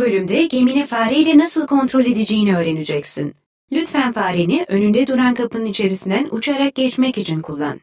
bölümde gemini fareyle nasıl kontrol edeceğini öğreneceksin. Lütfen fareni önünde duran kapının içerisinden uçarak geçmek için kullan.